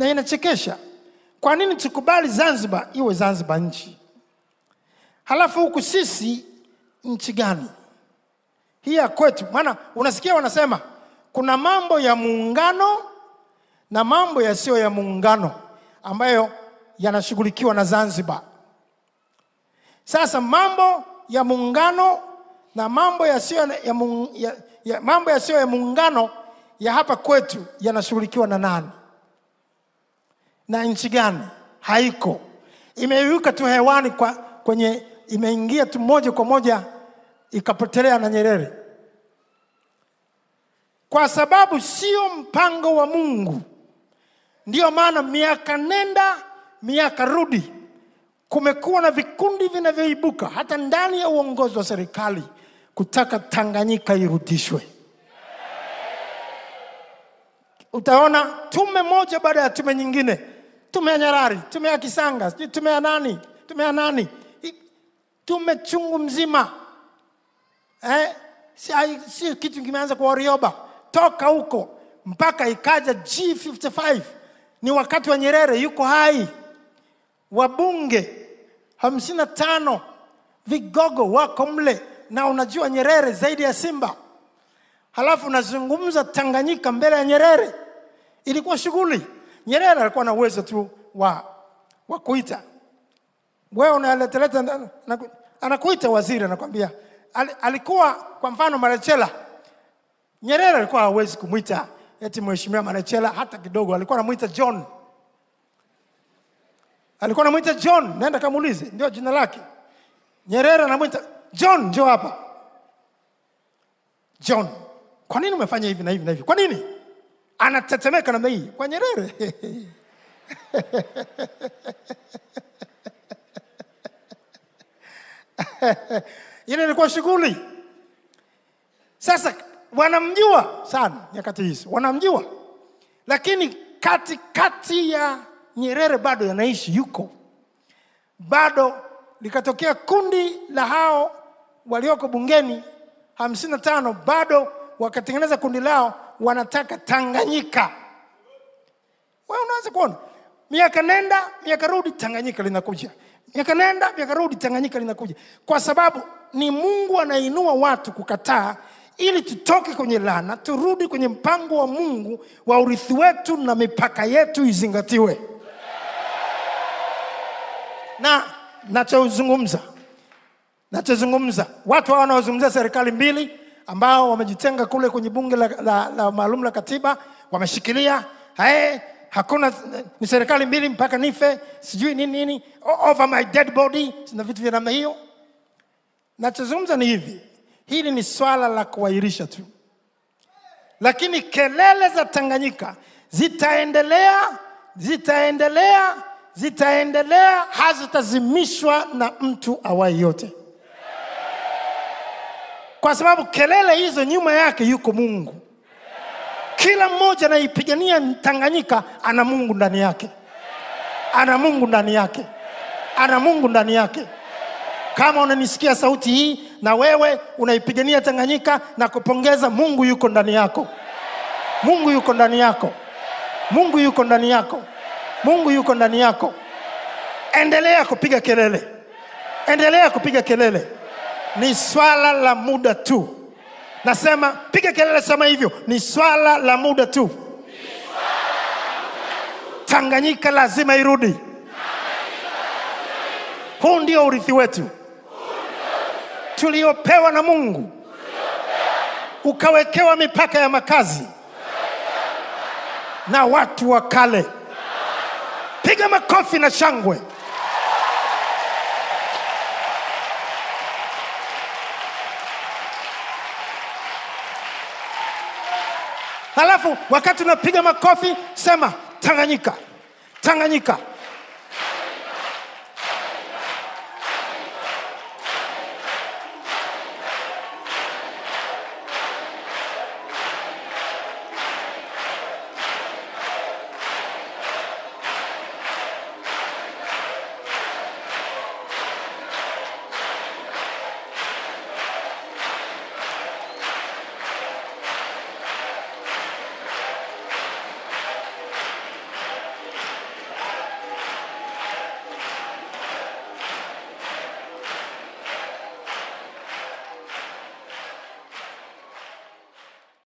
na inachekesha. Kwa nini tukubali Zanzibar iwe Zanzibar nchi, halafu huku sisi nchi gani hii ya kwetu? Maana unasikia wanasema kuna mambo ya muungano na mambo yasiyo ya muungano ambayo yanashughulikiwa na Zanzibar. Sasa mambo ya muungano na mambo yasiyo ya, ya, ya, mambo yasiyo ya muungano ya hapa kwetu yanashughulikiwa na nani na nchi gani? Haiko, imeyuka tu hewani kwa, kwenye imeingia tu moja kwa moja ikapotelea na Nyerere, kwa sababu sio mpango wa Mungu. Ndiyo maana miaka nenda miaka rudi, kumekuwa na vikundi vinavyoibuka hata ndani ya uongozi wa serikali kutaka Tanganyika irudishwe. Utaona tume moja baada ya tume nyingine, tume ya Nyerari, tume ya Kisanga, sijui tume ya nani, tume ya nani, tume chungu mzima. Eh, si, si kitu kimeanza kwa Warioba. Toka huko mpaka ikaja G55 ni wakati wa Nyerere yuko hai, wabunge hamsini na tano vigogo wako mle, na unajua Nyerere zaidi ya Simba, halafu unazungumza Tanganyika mbele ya Nyerere. Ilikuwa shughuli. Nyerere alikuwa na uwezo tu wa, wa kuita wewe unaleteleta, anakuita waziri, anakwambia Al- alikuwa kwa mfano Marechela. Nyerere alikuwa hawezi kumwita eti mheshimiwa Marechela hata kidogo, alikuwa anamwita John, alikuwa anamwita John, nenda kamuulize, ndio jina lake. Nyerere anamwita John, njoo hapa John, kwa nini umefanya hivi na hivi na hivi? Kwa nini? Anatetemeka namna hii kwa Nyerere. Ile ilikuwa shughuli. Sasa wanamjua sana nyakati hizi, wanamjua, lakini katikati ya Nyerere bado yanaishi, yuko bado. Likatokea kundi la hao walioko bungeni hamsini na tano bado wakatengeneza kundi lao, wanataka Tanganyika. Wewe unaweza kuona miaka nenda miaka rudi, Tanganyika linakuja, miaka nenda miaka rudi, Tanganyika linakuja, kwa sababu ni Mungu anainua watu kukataa, ili tutoke kwenye lana turudi kwenye mpango wa Mungu wa urithi wetu na mipaka yetu izingatiwe. Na nachozungumza nachozungumza watu hao wanaozungumzia serikali mbili ambao wamejitenga kule kwenye bunge la, la, la maalum la katiba wameshikilia hey, hakuna ni serikali mbili mpaka nife sijui nini nini over my dead body na vitu vya namna hiyo. Nachozungumza ni hivi hili ni swala la kuahirisha tu. Lakini kelele za tanganyika zitaendelea zitaendelea zitaendelea hazitazimishwa na mtu awai yote kwa sababu kelele hizo nyuma yake yuko mungu. Kila mmoja anaipigania tanganyika ana mungu ndani yake. Ana mungu ndani yake. Ana mungu ndani yake. Kama unanisikia sauti hii na wewe unaipigania tanganyika na kupongeza mungu yuko ndani yako. Mungu yuko ndani yako. Mungu yuko ndani yako. Mungu yuko ndani yako. Endelea kupiga kelele. Endelea kupiga kelele ni swala la muda tu. Nasema piga kelele sema hivyo. Ni swala la muda tu. Tanganyika lazima irudi. Huu ndio urithi wetu. Tuliopewa na mungu. Ukawekewa mipaka ya makazi. Na watu wa kale. Piga makofi na shangwe halafu wakati unapiga makofi sema tanganyika tanganyika